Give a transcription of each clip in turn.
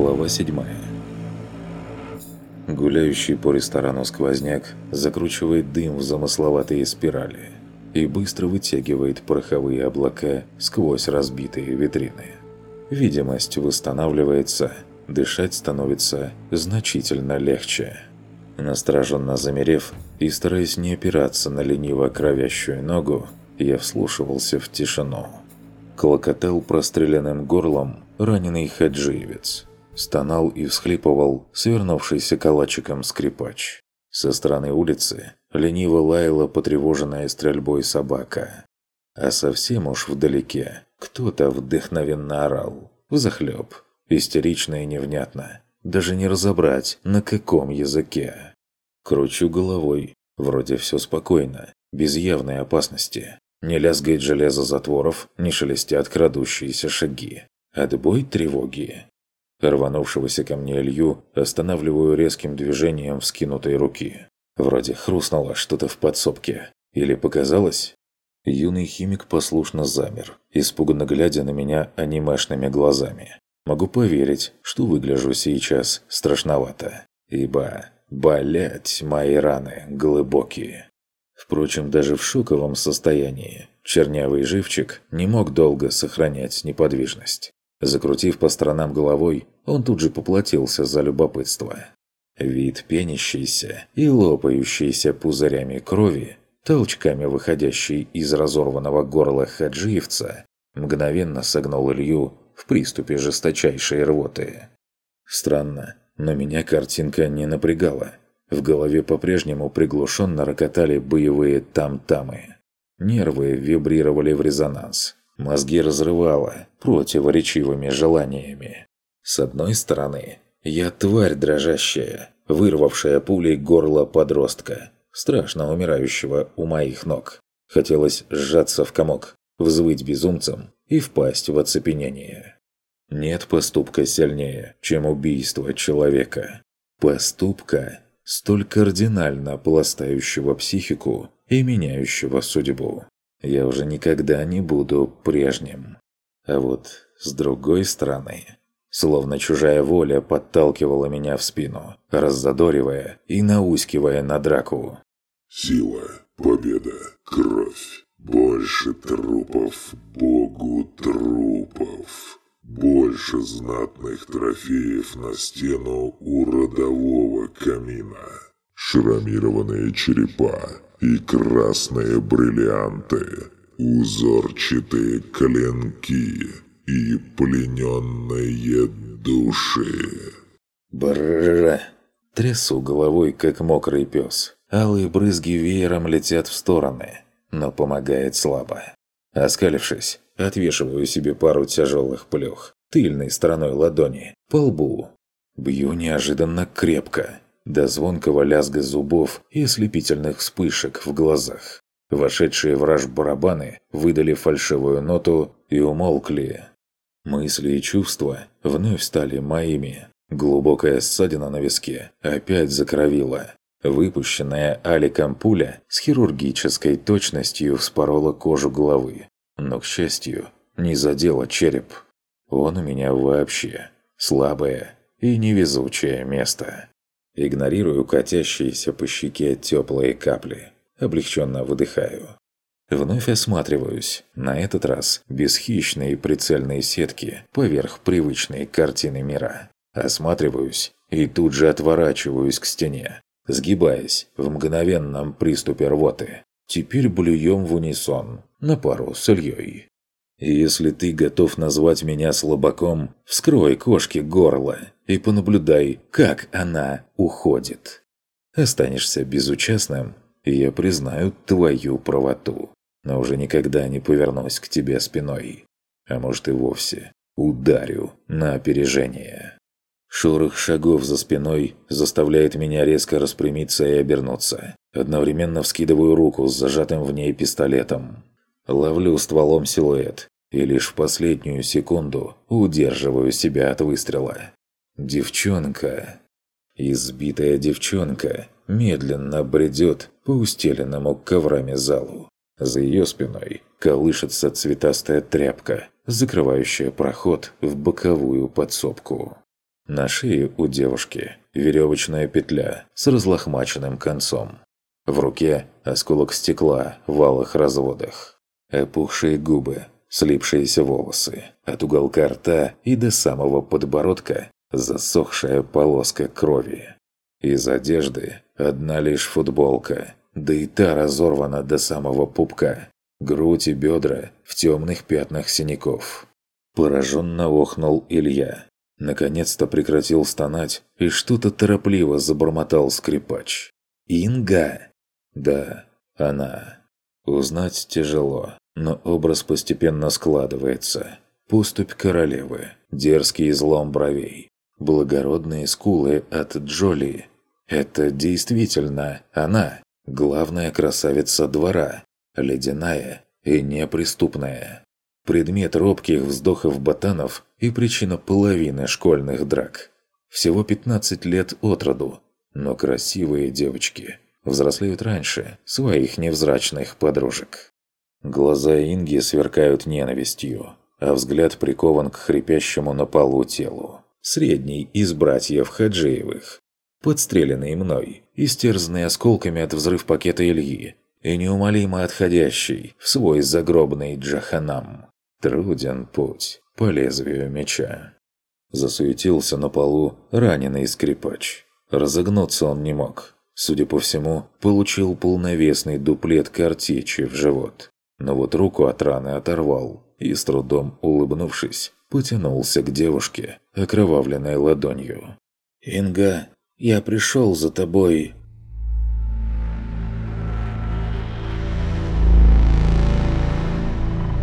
Глава 7 Гуляющий по ресторану сквозняк закручивает дым в замысловатые спирали и быстро вытягивает пороховые облака сквозь разбитые витрины. Видимость восстанавливается, дышать становится значительно легче. Настороженно замерев и стараясь не опираться на лениво кровящую ногу, я вслушивался в тишину. Клокотал простреленным горлом раненый хаджиевец – стонал и всхлипывал свернувшийся калачиком скрипач. Со стороны улицы лениво лаяла потревоженная стрельбой собака. А совсем уж вдалеке кто-то вдохновенно орал. Взахлеб. Истерично и невнятно. Даже не разобрать, на каком языке. Кручу головой. Вроде все спокойно, без явной опасности. Не лязгает железо затворов, не шелестят крадущиеся шаги. Отбой тревоги. Рванувшегося ко мне Илью останавливаю резким движением вскинутой руки. Вроде хрустнуло что-то в подсобке. Или показалось? Юный химик послушно замер, испуганно глядя на меня анимешными глазами. Могу поверить, что выгляжу сейчас страшновато. Ибо, болять мои раны глубокие. Впрочем, даже в шоковом состоянии чернявый живчик не мог долго сохранять неподвижность. Закрутив по сторонам головой, он тут же поплатился за любопытство. Вид пенящейся и лопающейся пузырями крови, толчками выходящей из разорванного горла хаджиевца, мгновенно согнул Илью в приступе жесточайшей рвоты. Странно, но меня картинка не напрягала. В голове по-прежнему приглушенно рокотали боевые там-тамы. Нервы вибрировали в резонанс. Мозги разрывало противоречивыми желаниями. С одной стороны, я тварь дрожащая, вырвавшая пулей горло подростка, страшно умирающего у моих ног. Хотелось сжаться в комок, взвыть безумцем и впасть в оцепенение. Нет поступка сильнее, чем убийство человека. Поступка, столь кардинально пластающего психику и меняющего судьбу я уже никогда не буду прежним. А вот с другой стороны, словно чужая воля подталкивала меня в спину, раззадоривая и наускивая на драку. «Сила, победа, кровь, больше трупов, богу трупов, больше знатных трофеев на стену у родового камина, шрамированные черепа, и красные бриллианты, узорчатые клинки и плененные души. Бррррррр. Трясу головой, как мокрый пес. Алые брызги веером летят в стороны, но помогает слабо. Оскалившись, отвешиваю себе пару тяжелых плюх тыльной стороной ладони по лбу. Бью неожиданно крепко, до звонкого лязга зубов и ослепительных вспышек в глазах. Вошедшие в барабаны выдали фальшивую ноту и умолкли. Мысли и чувства вновь стали моими. Глубокая ссадина на виске опять закровила. Выпущенная аликом пуля с хирургической точностью вспорола кожу головы, но, к счастью, не задела череп. Он у меня вообще слабое и невезучее место. Игнорирую катящиеся по щеке теплые капли. Облегченно выдыхаю. Вновь осматриваюсь, на этот раз без хищной прицельной сетки поверх привычной картины мира. Осматриваюсь и тут же отворачиваюсь к стене, сгибаясь в мгновенном приступе рвоты. Теперь блюем в унисон, на пару с Ильей. Если ты готов назвать меня слабаком, вскрой кошке горло и понаблюдай, как она уходит. Останешься безучастным, и я признаю твою правоту, но уже никогда не повернусь к тебе спиной. А может и вовсе ударю на опережение. Шорох шагов за спиной заставляет меня резко распрямиться и обернуться. Одновременно вскидываю руку с зажатым в ней пистолетом. Ловлю стволом силуэт и лишь в последнюю секунду удерживаю себя от выстрела. Девчонка. Избитая девчонка медленно бредет по устеленному коврами залу. За ее спиной колышется цветастая тряпка, закрывающая проход в боковую подсобку. На шее у девушки веревочная петля с разлохмаченным концом. В руке осколок стекла в алых разводах. Опухшие губы, слипшиеся волосы. От уголка рта и до самого подбородка засохшая полоска крови. Из одежды одна лишь футболка, да и та разорвана до самого пупка. Грудь и бедра в темных пятнах синяков. Пораженно охнул Илья. Наконец-то прекратил стонать и что-то торопливо забормотал скрипач. «Инга!» «Да, она». Узнать тяжело, но образ постепенно складывается. Поступь королевы, дерзкий излом бровей, благородные скулы от Джоли. Это действительно она, главная красавица двора, ледяная и неприступная. Предмет робких вздохов ботанов и причина половины школьных драк. Всего 15 лет от роду, но красивые девочки взрослеют раньше своих невзрачных подружек. Глаза Инги сверкают ненавистью, а взгляд прикован к хрипящему на полу телу. Средний из братьев Хаджиевых, подстреленный мной, истерзанный осколками от взрыв пакета Ильи и неумолимо отходящий в свой загробный джаханам. Труден путь по лезвию меча. Засуетился на полу раненый скрипач. Разогнуться он не мог. Судя по всему, получил полновесный дуплет картечи в живот. Но вот руку от раны оторвал и, с трудом улыбнувшись, потянулся к девушке, окровавленной ладонью. «Инга, я пришел за тобой»,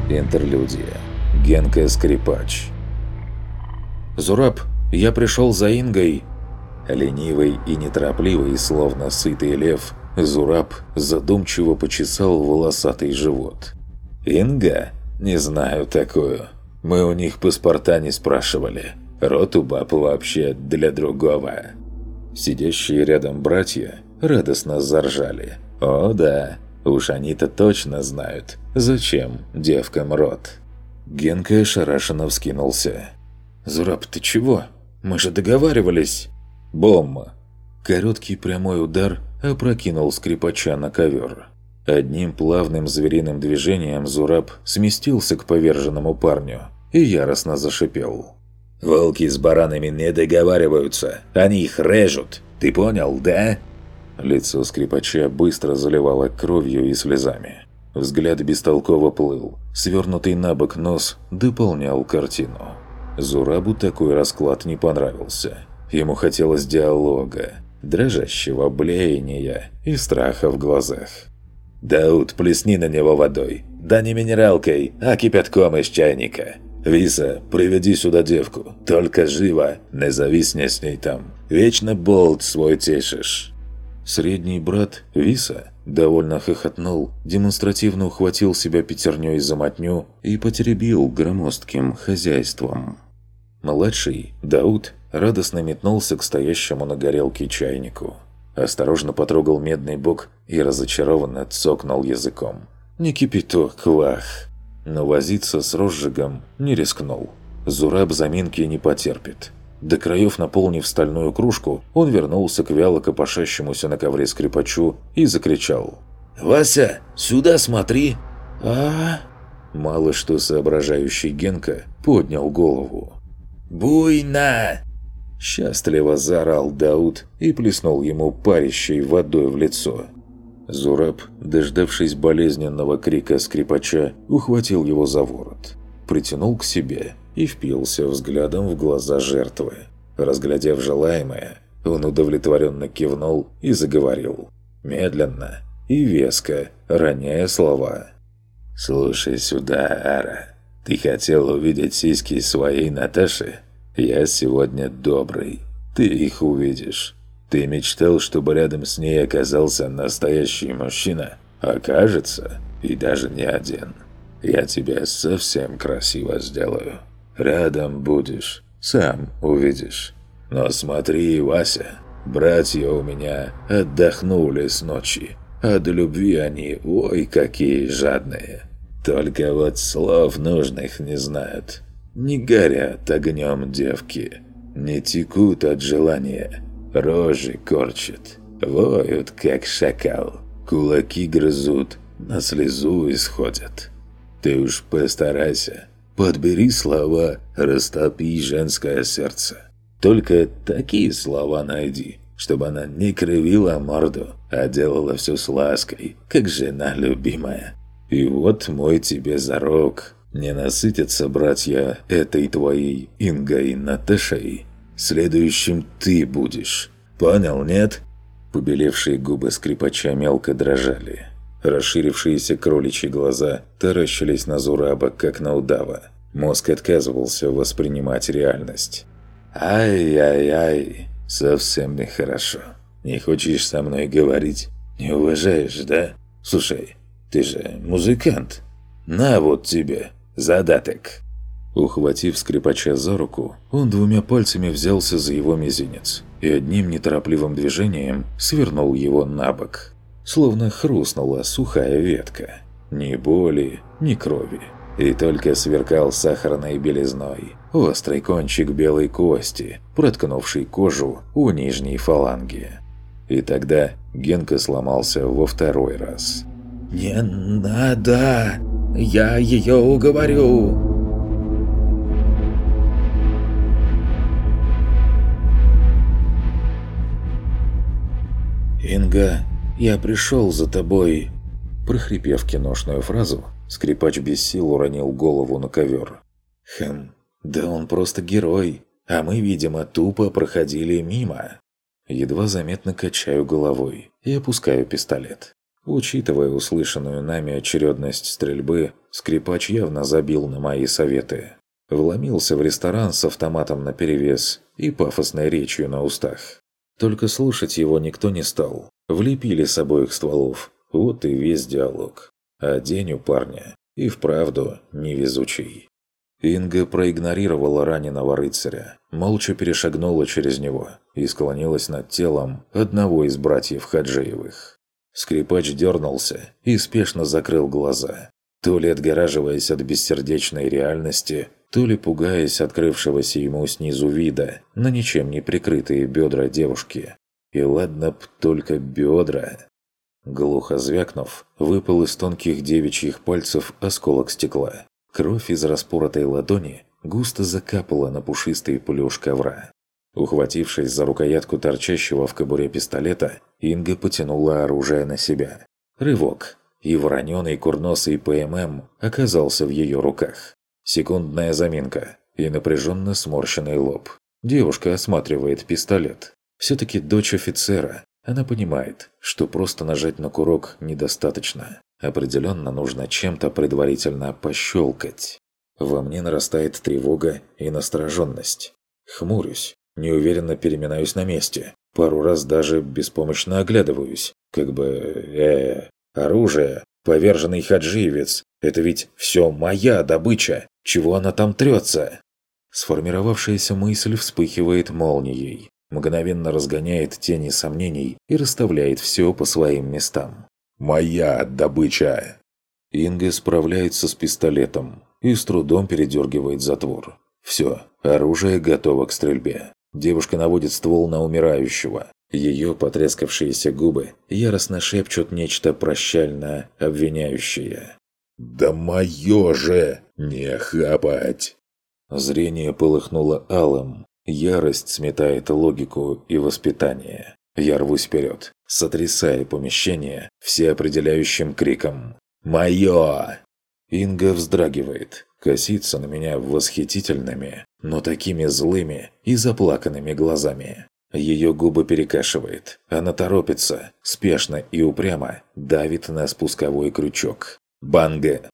Интерлюдия. Генка Скрипач. «Зураб, я пришел за Ингой!» Ленивый и неторопливый, словно сытый лев, Зураб задумчиво почесал волосатый живот. «Инга? Не знаю такую. Мы у них паспорта не спрашивали. Рот у баб вообще для другого». Сидящие рядом братья радостно заржали. «О да, Уж они-то точно знают, зачем девкам рот. Генка ошарашенно вскинулся. «Зураб, ты чего? Мы же договаривались!» «Бомба!» Короткий прямой удар опрокинул скрипача на ковер. Одним плавным звериным движением Зураб сместился к поверженному парню и яростно зашипел. «Волки с баранами не договариваются, они их режут, ты понял, да?» Лицо скрипача быстро заливало кровью и слезами. Взгляд бестолково плыл. Свернутый на бок нос дополнял картину. Зурабу такой расклад не понравился. Ему хотелось диалога, дрожащего блеяния и страха в глазах. «Дауд, плесни на него водой. Да не минералкой, а кипятком из чайника. Виса, приведи сюда девку. Только живо, не зависни с ней там. Вечно болт свой тешишь». Средний брат, Виса, довольно хохотнул, демонстративно ухватил себя пятерней за мотню и потеребил громоздким хозяйством. Младший, Дауд, радостно метнулся к стоящему на горелке чайнику. Осторожно потрогал медный бок и разочарованно цокнул языком. «Не кипяток, вах!» Но возиться с розжигом не рискнул. Зураб заминки не потерпит. До краев наполнив стальную кружку, он вернулся к вяло копошащемуся на ковре скрипачу и закричал. «Вася, сюда смотри!» а Мало что соображающий Генка поднял голову. «Буйно!» Счастливо заорал Дауд и плеснул ему парящей водой в лицо. Зураб, дождавшись болезненного крика скрипача, ухватил его за ворот, притянул к себе и впился взглядом в глаза жертвы. Разглядев желаемое, он удовлетворенно кивнул и заговорил. Медленно и веско, роняя слова. «Слушай сюда, Ара. Ты хотел увидеть сиськи своей Наташи? Я сегодня добрый. Ты их увидишь. Ты мечтал, чтобы рядом с ней оказался настоящий мужчина? Окажется, и даже не один. Я тебя совсем красиво сделаю». Рядом будешь, сам увидишь. Но смотри, Вася, братья у меня отдохнули с ночи, а до любви они, ой, какие жадные. Только вот слов нужных не знают. Не горят огнем девки. не текут от желания, рожи корчат, воют, как шакал, кулаки грызут, на слезу исходят. Ты уж постарайся, подбери слова, растопи женское сердце. Только такие слова найди, чтобы она не кривила морду, а делала все с лаской, как жена любимая. И вот мой тебе зарок. Не насытятся братья этой твоей Ингой Наташей. Следующим ты будешь. Понял, нет? Побелевшие губы скрипача мелко дрожали. Расширившиеся кроличьи глаза таращились на Зураба, как на удава. Мозг отказывался воспринимать реальность. «Ай-яй-яй, совсем нехорошо. Не хочешь со мной говорить? Не уважаешь, да? Слушай, ты же музыкант. На вот тебе, задаток». Ухватив скрипача за руку, он двумя пальцами взялся за его мизинец и одним неторопливым движением свернул его на бок. Словно хрустнула сухая ветка. Ни боли, ни крови и только сверкал сахарной белизной. Острый кончик белой кости, проткнувший кожу у нижней фаланги. И тогда Генка сломался во второй раз. «Не надо! Я ее уговорю!» «Инга, я пришел за тобой!» Прохрипев киношную фразу, Скрипач без сил уронил голову на ковер. «Хм, да он просто герой, а мы, видимо, тупо проходили мимо». Едва заметно качаю головой и опускаю пистолет. Учитывая услышанную нами очередность стрельбы, скрипач явно забил на мои советы. Вломился в ресторан с автоматом наперевес и пафосной речью на устах. Только слушать его никто не стал. Влепили с обоих стволов. Вот и весь диалог. А день у парня и вправду невезучий. Инга проигнорировала раненого рыцаря, молча перешагнула через него и склонилась над телом одного из братьев Хаджиевых. Скрипач дернулся и спешно закрыл глаза, то ли отгораживаясь от бессердечной реальности, то ли пугаясь открывшегося ему снизу вида на ничем не прикрытые бедра девушки. И ладно б только бедра. Глухо звякнув, выпал из тонких девичьих пальцев осколок стекла. Кровь из распоротой ладони густо закапала на пушистый плюш ковра. Ухватившись за рукоятку торчащего в кобуре пистолета, Инга потянула оружие на себя. Рывок, и вороненый курносый ПММ оказался в ее руках. Секундная заминка и напряженно сморщенный лоб. Девушка осматривает пистолет. Все-таки дочь офицера, она понимает, что просто нажать на курок недостаточно. Определенно нужно чем-то предварительно пощелкать. Во мне нарастает тревога и настороженность. Хмурюсь, неуверенно переминаюсь на месте. Пару раз даже беспомощно оглядываюсь. Как бы... э Оружие, поверженный хаджиевец. Это ведь все моя добыча. Чего она там трется? Сформировавшаяся мысль вспыхивает молнией мгновенно разгоняет тени сомнений и расставляет все по своим местам. «Моя добыча!» Инга справляется с пистолетом и с трудом передергивает затвор. Все, оружие готово к стрельбе. Девушка наводит ствол на умирающего. Ее потрескавшиеся губы яростно шепчут нечто прощально обвиняющее. «Да мое же! Не хапать!» Зрение полыхнуло алым, Ярость сметает логику и воспитание. Я рвусь вперед, сотрясая помещение всеопределяющим криком «Моё!». Инга вздрагивает, косится на меня восхитительными, но такими злыми и заплаканными глазами. Ее губы перекашивает, она торопится, спешно и упрямо давит на спусковой крючок. Банга!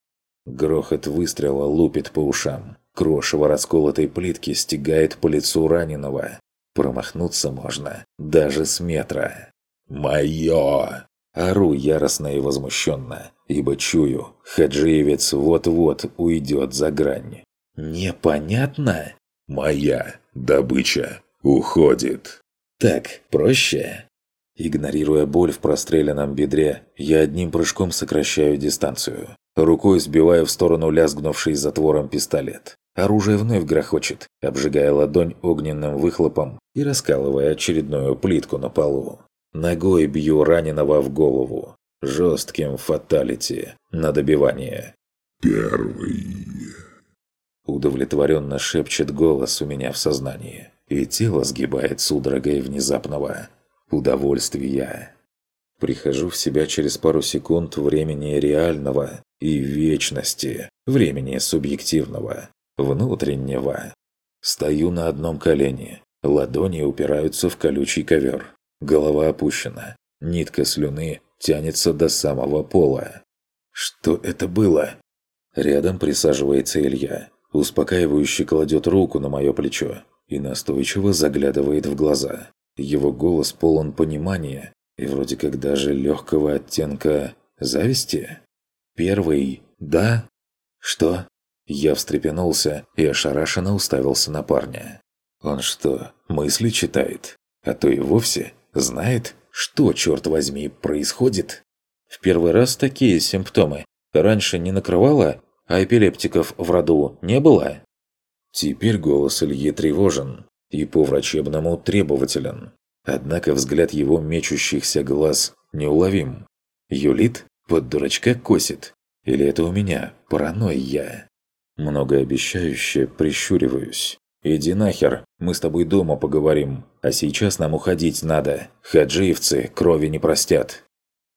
Грохот выстрела лупит по ушам. Крошево расколотой плитки стегает по лицу раненого. Промахнуться можно даже с метра. «Моё!» Ору яростно и возмущенно, ибо чую, хаджиевец вот-вот уйдет за грань. «Непонятно?» «Моя добыча уходит». «Так проще?» Игнорируя боль в простреленном бедре, я одним прыжком сокращаю дистанцию. Рукой сбиваю в сторону лязгнувший затвором пистолет. Оружие вновь грохочет, обжигая ладонь огненным выхлопом и раскалывая очередную плитку на полу. Ногой бью раненого в голову. Жестким фаталити на добивание. Первый. Удовлетворенно шепчет голос у меня в сознании, и тело сгибает судорогой внезапного удовольствия. Прихожу в себя через пару секунд времени реального и вечности, времени субъективного, внутреннего. Стою на одном колене, ладони упираются в колючий ковер, голова опущена, нитка слюны тянется до самого пола. Что это было? Рядом присаживается Илья, успокаивающе кладет руку на мое плечо и настойчиво заглядывает в глаза. Его голос полон понимания и вроде как даже легкого оттенка зависти. Первый «да?» «Что?» Я встрепенулся и ошарашенно уставился на парня. Он что, мысли читает? А то и вовсе знает, что, черт возьми, происходит? В первый раз такие симптомы. Раньше не накрывало, а эпилептиков в роду не было. Теперь голос Ильи тревожен и по-врачебному требователен. Однако взгляд его мечущихся глаз неуловим. Юлит под дурачка косит. Или это у меня паранойя? Многообещающе прищуриваюсь. «Иди нахер, мы с тобой дома поговорим, а сейчас нам уходить надо. Хаджиевцы крови не простят».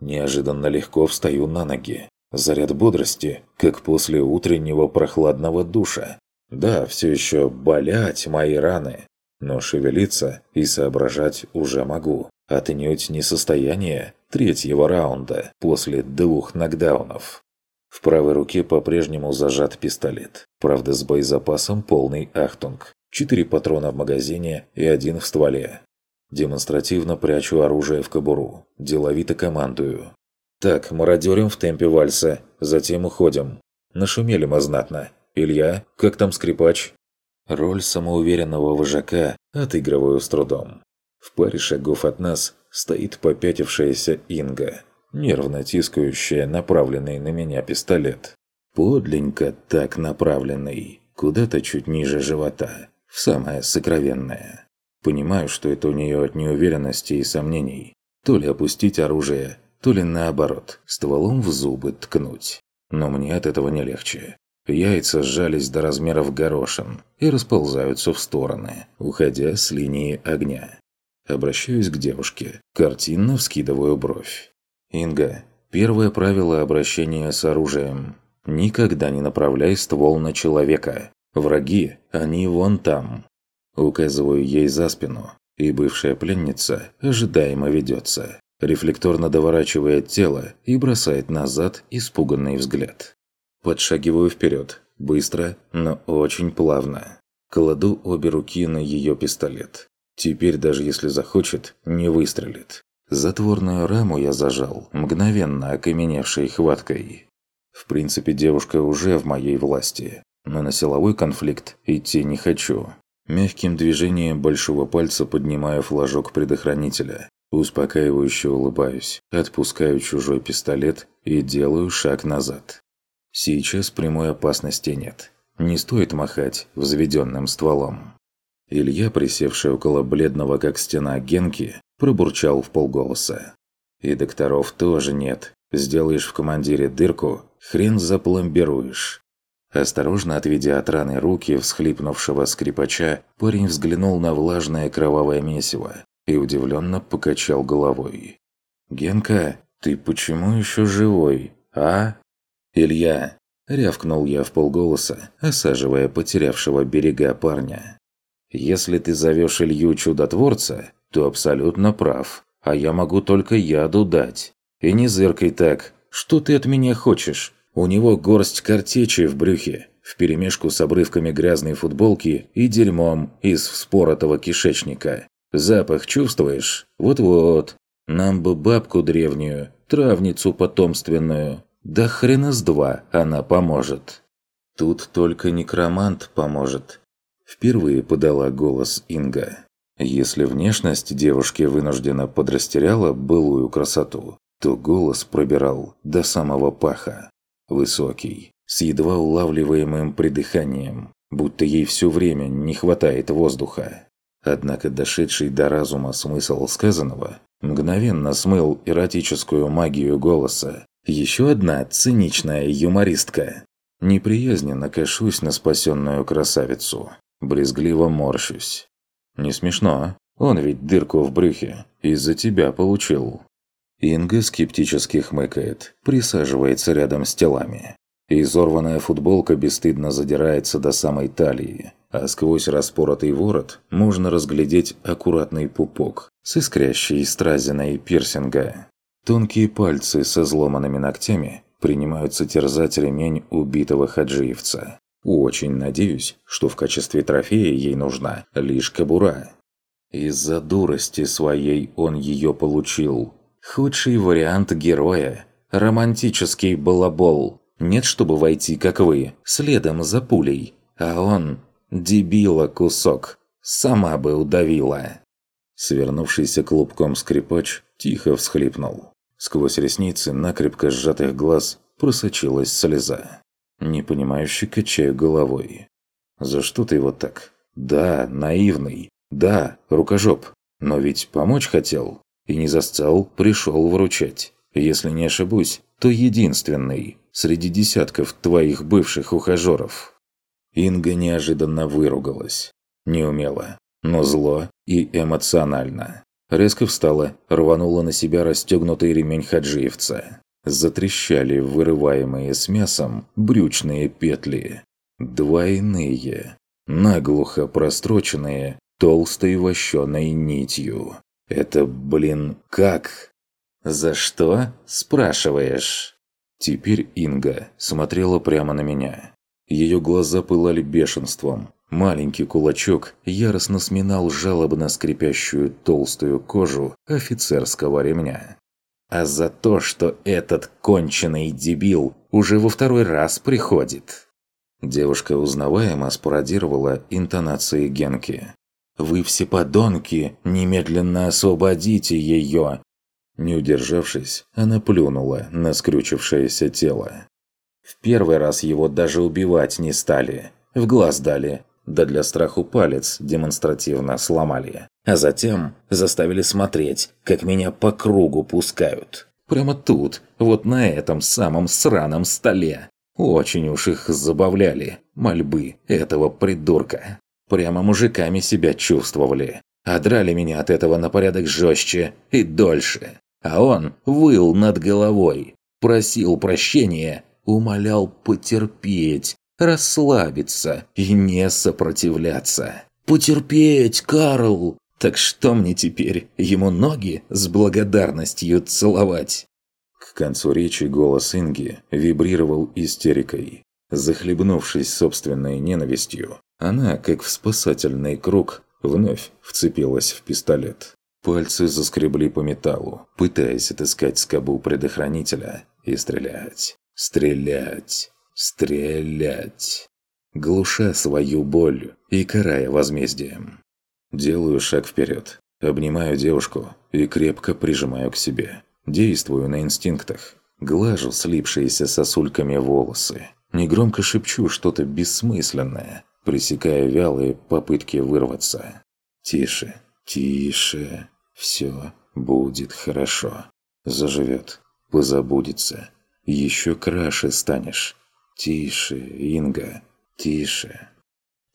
Неожиданно легко встаю на ноги. Заряд бодрости, как после утреннего прохладного душа. Да, все еще болять мои раны, но шевелиться и соображать уже могу. Отнюдь не состояние третьего раунда после двух нокдаунов. В правой руке по-прежнему зажат пистолет, правда с боезапасом полный ахтунг. Четыре патрона в магазине и один в стволе. Демонстративно прячу оружие в кобуру, деловито командую. «Так, мародерим в темпе вальса, затем уходим. Нашумели мы знатно. Илья, как там скрипач?» Роль самоуверенного вожака отыгрываю с трудом. В паре шагов от нас стоит попятившаяся Инга, нервно тискающая направленный на меня пистолет. Подленько так направленный, куда-то чуть ниже живота, в самое сокровенное. Понимаю, что это у нее от неуверенности и сомнений. То ли опустить оружие, то ли наоборот, стволом в зубы ткнуть. Но мне от этого не легче. Яйца сжались до размеров горошин и расползаются в стороны, уходя с линии огня. Обращаюсь к девушке, картинно вскидываю бровь. «Инга, первое правило обращения с оружием. Никогда не направляй ствол на человека. Враги, они вон там». Указываю ей за спину, и бывшая пленница ожидаемо ведется, рефлекторно доворачивает тело и бросает назад испуганный взгляд. Подшагиваю вперед, быстро, но очень плавно. Кладу обе руки на ее пистолет. Теперь, даже если захочет, не выстрелит. Затворную раму я зажал, мгновенно окаменевшей хваткой. В принципе, девушка уже в моей власти, но на силовой конфликт идти не хочу. Мягким движением большого пальца поднимаю флажок предохранителя. Успокаивающе улыбаюсь, отпускаю чужой пистолет и делаю шаг назад. Сейчас прямой опасности нет. Не стоит махать взведенным стволом. Илья, присевший около бледного как стена Генки, пробурчал в полголоса. И докторов тоже нет. Сделаешь в командире дырку, хрен запломбируешь. Осторожно отведя от раны руки всхлипнувшего скрипача, парень взглянул на влажное кровавое месиво и удивленно покачал головой. «Генка, ты почему еще живой, а?» «Илья!» – рявкнул я в полголоса, осаживая потерявшего берега парня. «Если ты зовешь Илью чудотворца, то абсолютно прав, а я могу только яду дать. И не зыркай так, что ты от меня хочешь? У него горсть картечи в брюхе, вперемешку с обрывками грязной футболки и дерьмом из вспоротого кишечника. Запах чувствуешь? Вот-вот. Нам бы бабку древнюю, травницу потомственную, да хрена с два она поможет. Тут только некромант поможет. Впервые подала голос Инга. Если внешность девушки вынуждена подрастеряла былую красоту, то голос пробирал до самого паха. Высокий, с едва улавливаемым придыханием, будто ей все время не хватает воздуха. Однако дошедший до разума смысл сказанного мгновенно смыл эротическую магию голоса. Еще одна циничная юмористка. Неприязненно кашусь на спасенную красавицу. Брезгливо морщусь. Не смешно. Он ведь дырку в брюхе из-за тебя получил. Инга скептически хмыкает, присаживается рядом с телами. Изорванная футболка бесстыдно задирается до самой талии, а сквозь распоротый ворот можно разглядеть аккуратный пупок с искрящей стразиной пирсинга. Тонкие пальцы со сломанными ногтями принимаются терзать ремень убитого хаджиевца. Очень надеюсь, что в качестве трофея ей нужна лишь кобура. Из-за дурости своей он ее получил. Худший вариант героя. Романтический балабол. Нет, чтобы войти, как вы, следом за пулей. А он... Дебила кусок. Сама бы удавила. Свернувшийся клубком скрипач тихо всхлипнул. Сквозь ресницы накрепко сжатых глаз просочилась слеза. Непонимающе качаю головой. «За что ты его так?» «Да, наивный. Да, рукожоп. Но ведь помочь хотел. И не застал, пришел выручать. Если не ошибусь, то единственный среди десятков твоих бывших ухажеров». Инга неожиданно выругалась. Неумело, но зло и эмоционально. Резко встала, рванула на себя расстегнутый ремень хаджиевца. Затрещали вырываемые с мясом брючные петли. Двойные, наглухо простроченные толстой вощеной нитью. Это, блин, как? «За что?» – спрашиваешь. Теперь Инга смотрела прямо на меня. Ее глаза пылали бешенством. Маленький кулачок яростно сминал жалобно скрипящую толстую кожу офицерского ремня. А за то, что этот конченый дебил уже во второй раз приходит. Девушка узнаваемо спародировала интонации Генки. «Вы все подонки! Немедленно освободите ее!» Не удержавшись, она плюнула на скрючившееся тело. В первый раз его даже убивать не стали. В глаз дали, да для страху палец демонстративно сломали. А затем заставили смотреть, как меня по кругу пускают. Прямо тут, вот на этом самом сраном столе. Очень уж их забавляли, мольбы этого придурка. Прямо мужиками себя чувствовали. А меня от этого на порядок жестче и дольше. А он выл над головой, просил прощения, умолял потерпеть, расслабиться и не сопротивляться. «Потерпеть, Карл!» Так что мне теперь, ему ноги с благодарностью целовать? К концу речи голос Инги вибрировал истерикой. Захлебнувшись собственной ненавистью, она, как в спасательный круг, вновь вцепилась в пистолет. Пальцы заскребли по металлу, пытаясь отыскать скобу предохранителя и стрелять. Стрелять. Стрелять. Глуша свою боль и карая возмездием. Делаю шаг вперед, обнимаю девушку и крепко прижимаю к себе. Действую на инстинктах. Глажу слипшиеся сосульками волосы. Негромко шепчу что-то бессмысленное, пресекая вялые попытки вырваться. «Тише, тише, все будет хорошо. Заживет, позабудется. Еще краше станешь. Тише, Инга, тише».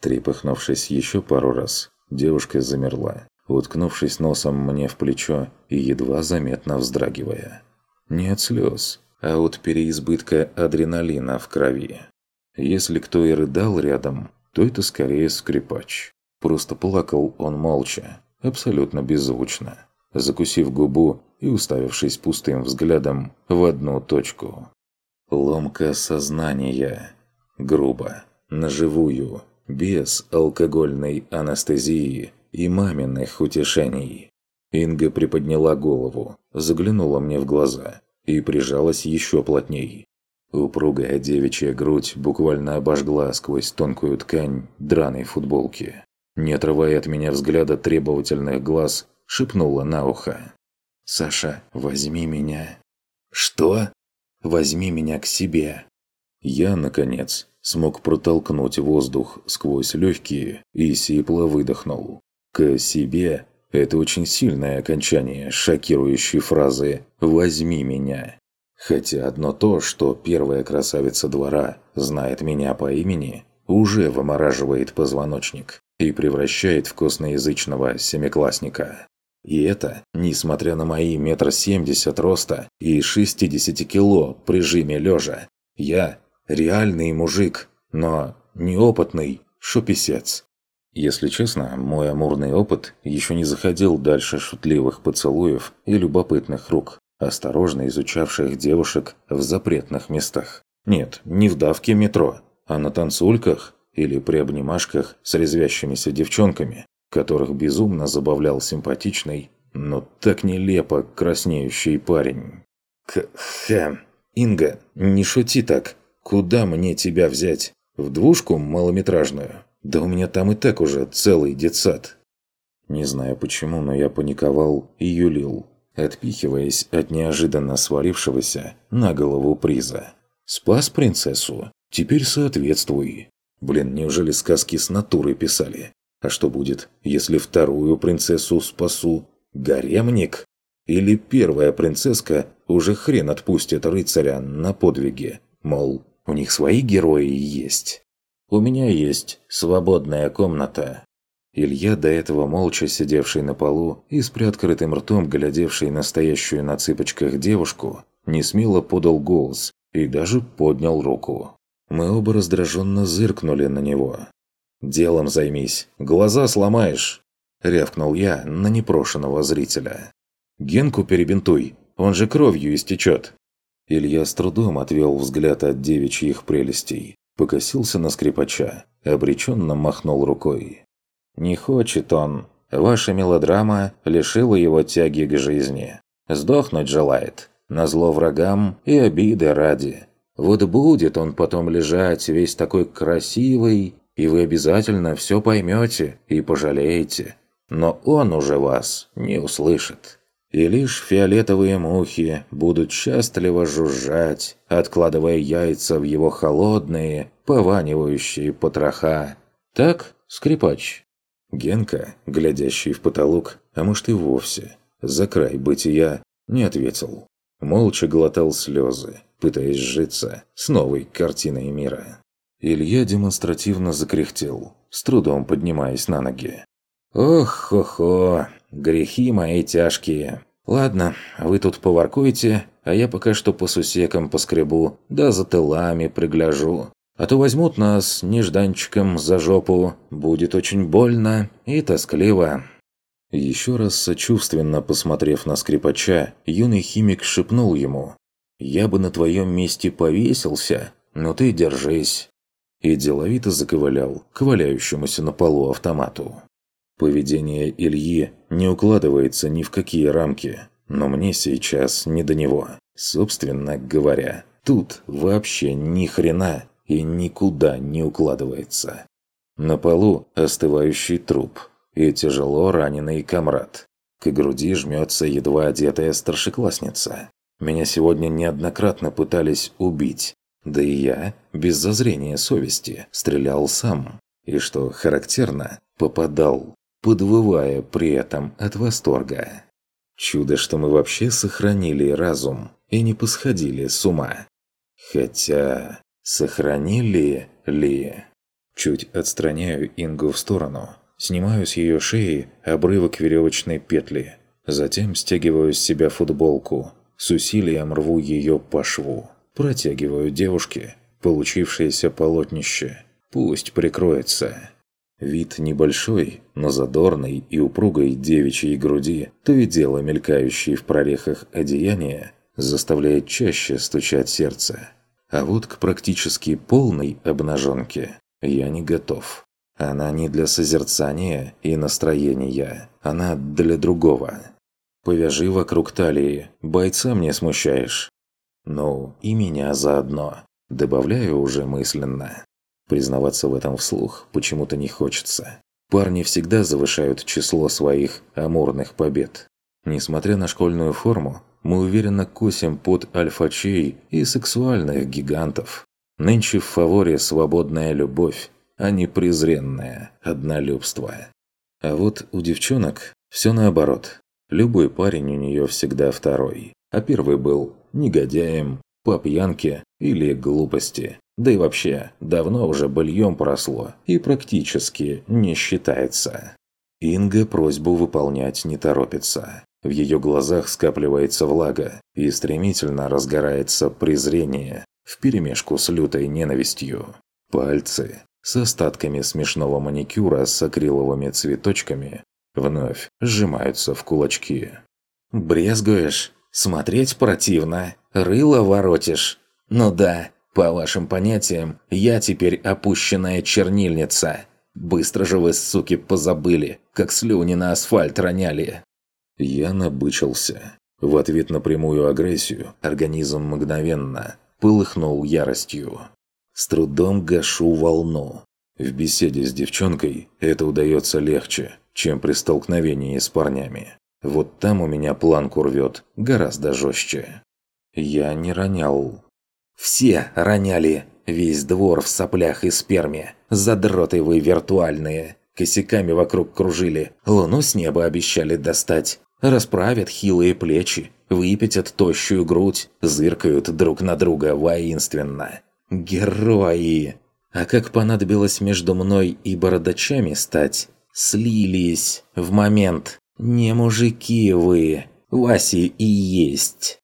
Трепыхнувшись еще пару раз, девушка замерла, уткнувшись носом мне в плечо и едва заметно вздрагивая. Не от слез, а от переизбытка адреналина в крови. Если кто и рыдал рядом, то это скорее скрипач. Просто плакал он молча, абсолютно беззвучно, закусив губу и уставившись пустым взглядом в одну точку. Ломка сознания. Грубо, наживую, без алкогольной анестезии и маминых утешений. Инга приподняла голову, заглянула мне в глаза и прижалась еще плотней. Упругая девичья грудь буквально обожгла сквозь тонкую ткань драной футболки. Не отрывая от меня взгляда требовательных глаз, шепнула на ухо. «Саша, возьми меня». «Что?» «Возьми меня к себе». Я, наконец, смог протолкнуть воздух сквозь легкие и сипло выдохнул. К себе – это очень сильное окончание шокирующей фразы «возьми меня». Хотя одно то, что первая красавица двора знает меня по имени, уже вымораживает позвоночник и превращает в косноязычного семиклассника. И это, несмотря на мои метр семьдесят роста и 60 кило при жиме лежа. Я реальный мужик, но неопытный шуписец. Если честно, мой амурный опыт еще не заходил дальше шутливых поцелуев и любопытных рук, осторожно изучавших девушек в запретных местах. Нет, не в давке метро, а на танцульках или при обнимашках с резвящимися девчонками, которых безумно забавлял симпатичный, но так нелепо краснеющий парень. К-хэ, Инга, не шути так. Куда мне тебя взять? В двушку малометражную? Да у меня там и так уже целый детсад. Не знаю почему, но я паниковал и юлил, отпихиваясь от неожиданно сварившегося на голову приза. Спас принцессу? Теперь соответствуй. Блин, неужели сказки с натурой писали? А что будет, если вторую принцессу спасу? Гаремник? Или первая принцесска уже хрен отпустит рыцаря на подвиги? Мол, у них свои герои есть. У меня есть свободная комната. Илья, до этого молча сидевший на полу и с приоткрытым ртом глядевший на стоящую на цыпочках девушку, не смело подал голос и даже поднял руку. Мы оба раздраженно зыркнули на него. «Делом займись, глаза сломаешь!» – рявкнул я на непрошенного зрителя. «Генку перебинтуй, он же кровью истечет!» Илья с трудом отвел взгляд от девичьих прелестей, покосился на скрипача, обреченно махнул рукой. «Не хочет он. Ваша мелодрама лишила его тяги к жизни. Сдохнуть желает. Назло врагам и обиды ради. Вот будет он потом лежать весь такой красивый, и вы обязательно все поймете и пожалеете. Но он уже вас не услышит. И лишь фиолетовые мухи будут счастливо жужжать, откладывая яйца в его холодные, пованивающие потроха. Так, скрипач? Генка, глядящий в потолок, а может и вовсе, за край бытия, не ответил. Молча глотал слезы, пытаясь сжиться с новой картиной мира. Илья демонстративно закряхтел, с трудом поднимаясь на ноги. «Ох-хо-хо, грехи мои тяжкие. Ладно, вы тут поваркуете, а я пока что по сусекам поскребу, да за тылами пригляжу. А то возьмут нас нежданчиком за жопу, будет очень больно и тоскливо». Еще раз сочувственно посмотрев на скрипача, юный химик шепнул ему «Я бы на твоем месте повесился, но ты держись». И деловито заковылял к валяющемуся на полу автомату. Поведение Ильи не укладывается ни в какие рамки, но мне сейчас не до него. Собственно говоря, тут вообще ни хрена и никуда не укладывается. На полу остывающий труп – и тяжело раненый комрад. К груди жмется едва одетая старшеклассница. Меня сегодня неоднократно пытались убить, да и я, без зазрения совести, стрелял сам. И что характерно, попадал, подвывая при этом от восторга. Чудо, что мы вообще сохранили разум и не посходили с ума. Хотя, сохранили ли? Чуть отстраняю Ингу в сторону, Снимаю с ее шеи обрывок веревочной петли. Затем стягиваю с себя футболку. С усилием рву ее по шву. Протягиваю девушке получившееся полотнище. Пусть прикроется. Вид небольшой, но задорной и упругой девичьей груди, то и дело мелькающей в прорехах одеяния, заставляет чаще стучать сердце. А вот к практически полной обнаженке я не готов. Она не для созерцания и настроения, она для другого. Повяжи вокруг талии, бойца мне смущаешь. Ну, и меня заодно. Добавляю уже мысленно. Признаваться в этом вслух почему-то не хочется. Парни всегда завышают число своих амурных побед. Несмотря на школьную форму, мы уверенно косим под альфачей и сексуальных гигантов. Нынче в фаворе свободная любовь, а не презренное однолюбство. А вот у девчонок все наоборот. Любой парень у нее всегда второй. А первый был негодяем, по пьянке или глупости. Да и вообще, давно уже быльем поросло и практически не считается. Инга просьбу выполнять не торопится. В ее глазах скапливается влага и стремительно разгорается презрение вперемешку с лютой ненавистью. Пальцы с остатками смешного маникюра с акриловыми цветочками вновь сжимаются в кулачки. «Брезгуешь? Смотреть противно. Рыло воротишь. Ну да, по вашим понятиям, я теперь опущенная чернильница. Быстро же вы, суки, позабыли, как слюни на асфальт роняли». Я набычился. В ответ на прямую агрессию организм мгновенно полыхнул яростью. С трудом гашу волну. В беседе с девчонкой это удается легче, чем при столкновении с парнями. Вот там у меня планку рвет гораздо жестче. Я не ронял. «Все роняли!» Весь двор в соплях и сперме. Задроты вы виртуальные. Косяками вокруг кружили. Луну с неба обещали достать. Расправят хилые плечи. Выпятят тощую грудь. Зыркают друг на друга воинственно. Герои! А как понадобилось между мной и бородачами стать? Слились. В момент. Не мужики вы. Васи и есть.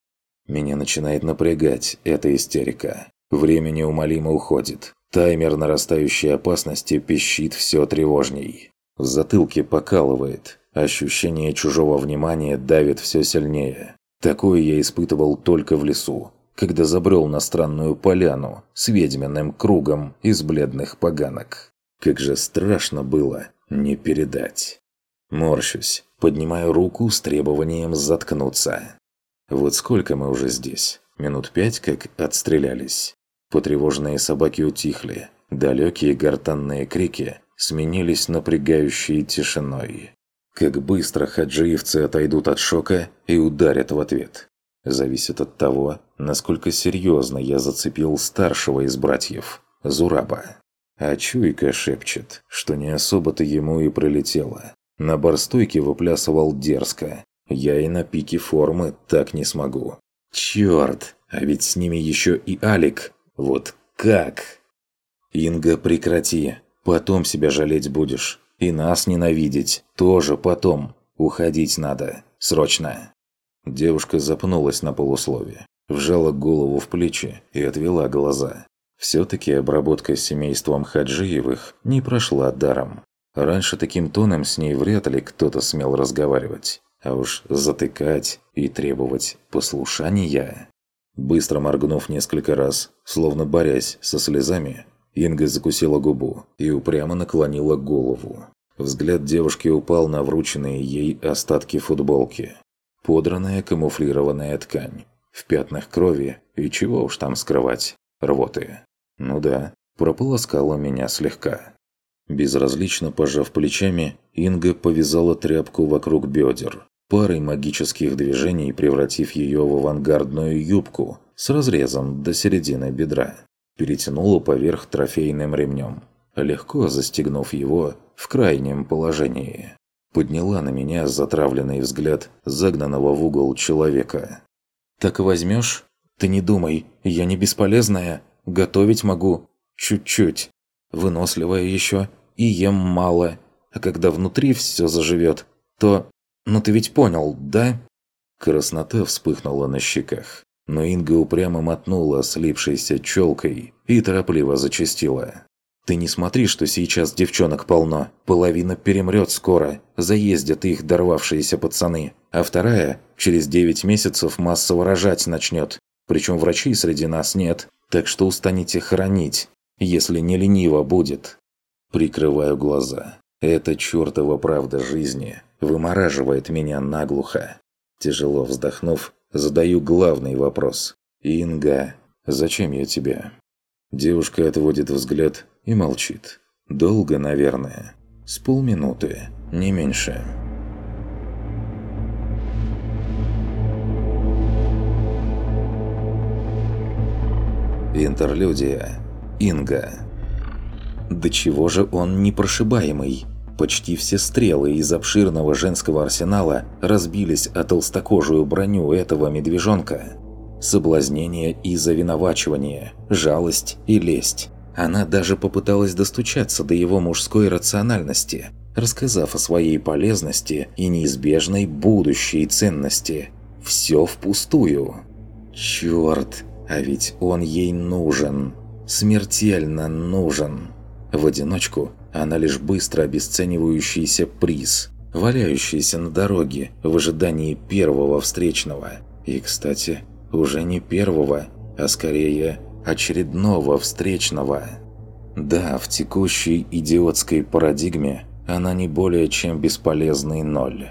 Меня начинает напрягать эта истерика. Время неумолимо уходит. Таймер нарастающей опасности пищит все тревожней. В затылке покалывает. Ощущение чужого внимания давит все сильнее. Такое я испытывал только в лесу, когда забрел на странную поляну с ведьминым кругом из бледных поганок. Как же страшно было не передать. Морщусь, поднимаю руку с требованием заткнуться. Вот сколько мы уже здесь? Минут пять как отстрелялись. Потревоженные собаки утихли. Далекие гортанные крики сменились напрягающей тишиной. Как быстро хаджиевцы отойдут от шока и ударят в ответ. Зависит от того, насколько серьезно я зацепил старшего из братьев, Зураба. А чуйка шепчет, что не особо-то ему и пролетело. На барстойке выплясывал дерзко. Я и на пике формы так не смогу. Черт, а ведь с ними еще и Алик. Вот как? Инга, прекрати. Потом себя жалеть будешь. И нас ненавидеть. Тоже потом. Уходить надо. Срочно. Девушка запнулась на полуслове. Вжала голову в плечи и отвела глаза. Все-таки обработка с семейством Хаджиевых не прошла даром. Раньше таким тоном с ней вряд ли кто-то смел разговаривать. А уж затыкать и требовать послушания... Быстро моргнув несколько раз, словно борясь со слезами, Инга закусила губу и упрямо наклонила голову. Взгляд девушки упал на врученные ей остатки футболки. Подранная камуфлированная ткань. В пятнах крови, и чего уж там скрывать, рвоты. Ну да, прополоскала меня слегка. Безразлично пожав плечами, Инга повязала тряпку вокруг бедер, парой магических движений превратив ее в авангардную юбку с разрезом до середины бедра. Перетянула поверх трофейным ремнем, легко застегнув его в крайнем положении. Подняла на меня затравленный взгляд загнанного в угол человека. «Так возьмешь? Ты не думай, я не бесполезная. Готовить могу. Чуть-чуть. Выносливая еще. И ем мало. А когда внутри все заживет, то «Ну ты ведь понял, да?» Краснота вспыхнула на щеках, но Инга упрямо мотнула слипшейся челкой и торопливо зачастила. «Ты не смотри, что сейчас девчонок полно. Половина перемрет скоро, заездят их дорвавшиеся пацаны, а вторая через девять месяцев массово рожать начнет. Причем врачей среди нас нет, так что устанете хранить, если не лениво будет». Прикрываю глаза. Это чертова правда жизни вымораживает меня наглухо. Тяжело вздохнув, задаю главный вопрос. «Инга, зачем я тебе?» Девушка отводит взгляд и молчит. Долго, наверное. С полминуты, не меньше. Интерлюдия Инга. До чего же он непрошибаемый? Почти все стрелы из обширного женского арсенала разбились о толстокожую броню этого медвежонка. Соблазнение и завиновачивание, жалость и лесть. Она даже попыталась достучаться до его мужской рациональности, рассказав о своей полезности и неизбежной будущей ценности. Все впустую. Черт, а ведь он ей нужен. Смертельно нужен. В одиночку она лишь быстро обесценивающийся приз, валяющийся на дороге в ожидании первого встречного. И, кстати, уже не первого, а скорее очередного встречного. Да, в текущей идиотской парадигме она не более чем бесполезный ноль.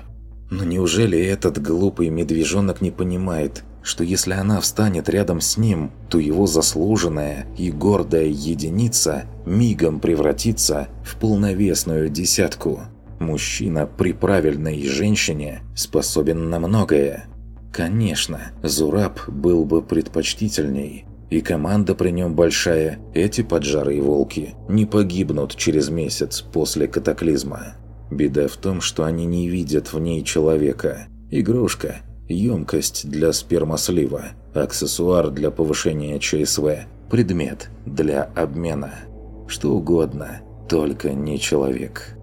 Но неужели этот глупый медвежонок не понимает, что если она встанет рядом с ним, то его заслуженная и гордая единица мигом превратится в полновесную десятку? Мужчина при правильной женщине способен на многое. Конечно, Зураб был бы предпочтительней, и команда при нем большая, эти поджарые волки не погибнут через месяц после катаклизма. Беда в том, что они не видят в ней человека. Игрушка, емкость для спермослива, аксессуар для повышения ЧСВ, предмет для обмена. Что угодно, только не человек.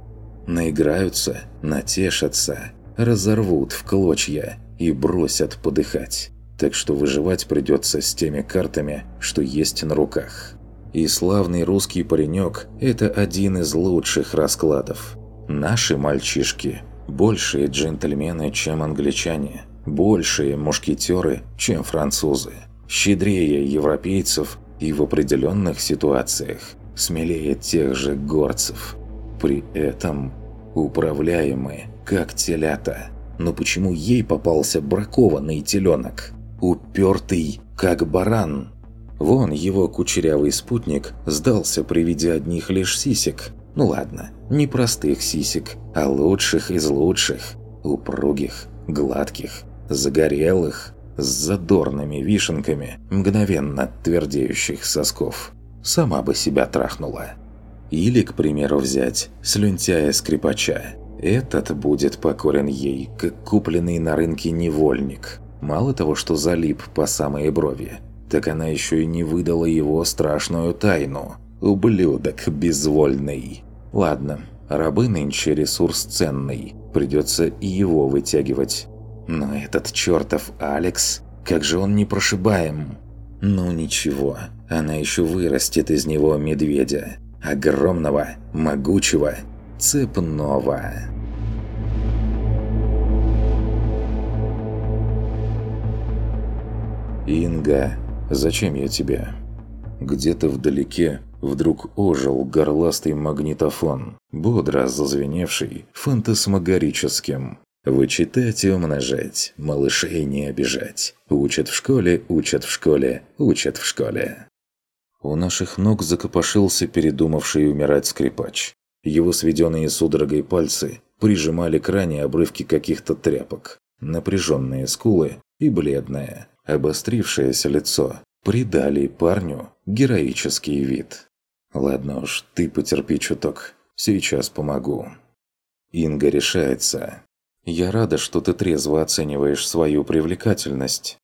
Наиграются, натешатся, разорвут в клочья и бросят подыхать. Так что выживать придется с теми картами, что есть на руках. И славный русский паренек – это один из лучших раскладов. Наши мальчишки – большие джентльмены, чем англичане, большие мушкетеры, чем французы, щедрее европейцев и в определенных ситуациях смелее тех же горцев. При этом управляемые, как телята. Но почему ей попался бракованный теленок? Упертый, как баран. Вон его кучерявый спутник сдался при виде одних лишь сисек. Ну ладно, не простых сисек, а лучших из лучших. Упругих, гладких, загорелых, с задорными вишенками, мгновенно твердеющих сосков. Сама бы себя трахнула. Или, к примеру, взять слюнтяя-скрипача. Этот будет покорен ей, как купленный на рынке невольник. Мало того, что залип по самой брови, так она еще и не выдала его страшную тайну. Ублюдок безвольный. Ладно, рабы нынче ресурс ценный, придется и его вытягивать. Но этот чертов Алекс, как же он непрошибаем. Ну ничего, она еще вырастет из него медведя. Огромного, могучего, цепного. «Инга, зачем я тебе?» Где-то вдалеке вдруг ожил горластый магнитофон, бодро зазвеневший фантасмагорическим. «Вычитать и умножать, малышей не обижать. Учат в школе, учат в школе, учат в школе». У наших ног закопошился передумавший умирать скрипач. Его сведенные судорогой пальцы прижимали к ране обрывки каких-то тряпок. Напряженные скулы и бледное, обострившееся лицо придали парню героический вид. «Ладно уж, ты потерпи чуток. Сейчас помогу». Инга решается. «Я рада, что ты трезво оцениваешь свою привлекательность».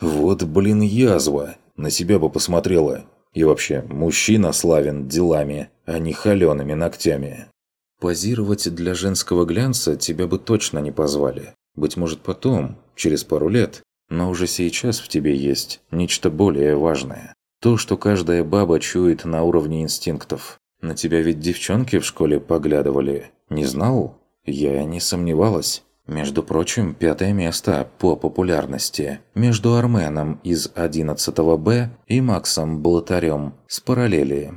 «Вот, блин, язва! На себя бы посмотрела. И вообще, мужчина славен делами, а не холеными ногтями». «Позировать для женского глянца тебя бы точно не позвали. Быть может потом, через пару лет, но уже сейчас в тебе есть нечто более важное. То, что каждая баба чует на уровне инстинктов. На тебя ведь девчонки в школе поглядывали. Не знал? Я не сомневалась. Между прочим, пятое место по популярности между Арменом из 11 Б и Максом Блатарем с параллели.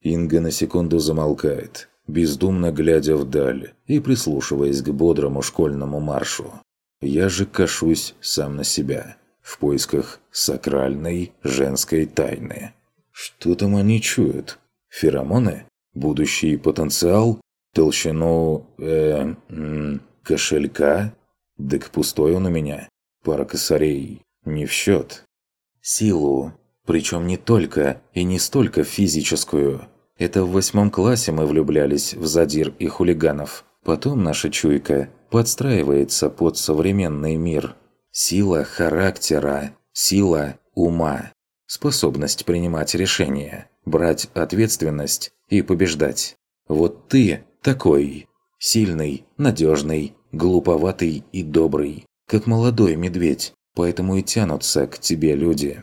Инга на секунду замолкает, бездумно глядя вдаль и прислушиваясь к бодрому школьному маршу. Я же кашусь сам на себя, в поисках сакральной женской тайны. Что там они чуют? Феромоны? Будущий потенциал? Толщину... э... Кошелька? Дык пустой он у меня. Пара косарей. Не в счет. Силу. Причем не только и не столько физическую. Это в восьмом классе мы влюблялись в задир и хулиганов. Потом наша чуйка подстраивается под современный мир. Сила характера, сила ума, способность принимать решения, брать ответственность и побеждать. Вот ты такой. Сильный, надежный, глуповатый и добрый. Как молодой медведь. Поэтому и тянутся к тебе люди.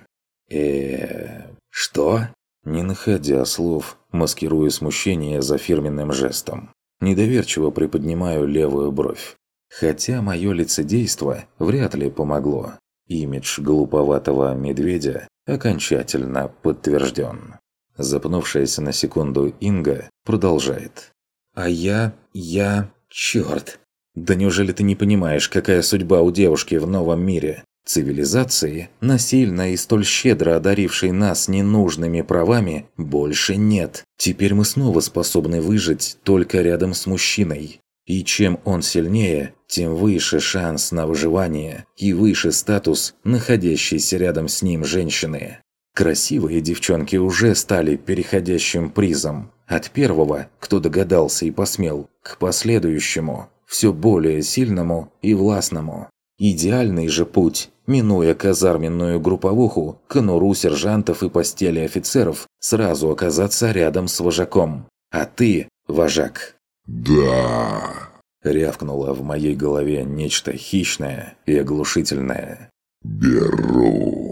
э что? Не находя слов, маскируя смущение за фирменным жестом. Недоверчиво приподнимаю левую бровь. Хотя мое лицедейство вряд ли помогло. Имидж глуповатого медведя окончательно подтвержден. Запнувшаяся на секунду Инга продолжает. «А я... я... чёрт! Да неужели ты не понимаешь, какая судьба у девушки в новом мире? Цивилизации, насильно и столь щедро одарившей нас ненужными правами, больше нет. Теперь мы снова способны выжить только рядом с мужчиной. И чем он сильнее, тем выше шанс на выживание и выше статус находящейся рядом с ним женщины. Красивые девчонки уже стали переходящим призом. От первого, кто догадался и посмел, к последующему, все более сильному и властному. Идеальный же путь, минуя казарменную групповуху, конуру сержантов и постели офицеров, сразу оказаться рядом с вожаком. А ты – вожак. «Да!» – рявкнуло в моей голове нечто хищное и оглушительное. «Беру!»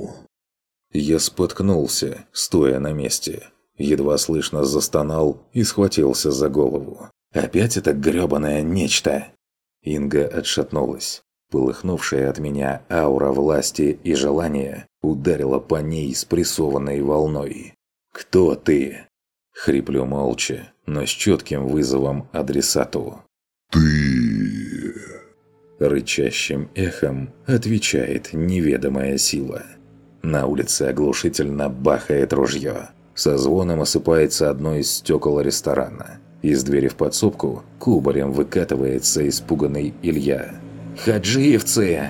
Я споткнулся, стоя на месте. Едва слышно застонал и схватился за голову. «Опять это грёбаное нечто!» Инга отшатнулась. Полыхнувшая от меня аура власти и желания ударила по ней спрессованной волной. «Кто ты?» Хриплю молча, но с четким вызовом адресату. «Ты...» Рычащим эхом отвечает неведомая сила. На улице оглушительно бахает ружье. Со звоном осыпается одно из стекол ресторана. Из двери в подсобку кубарем выкатывается испуганный Илья. «Хаджиевцы!»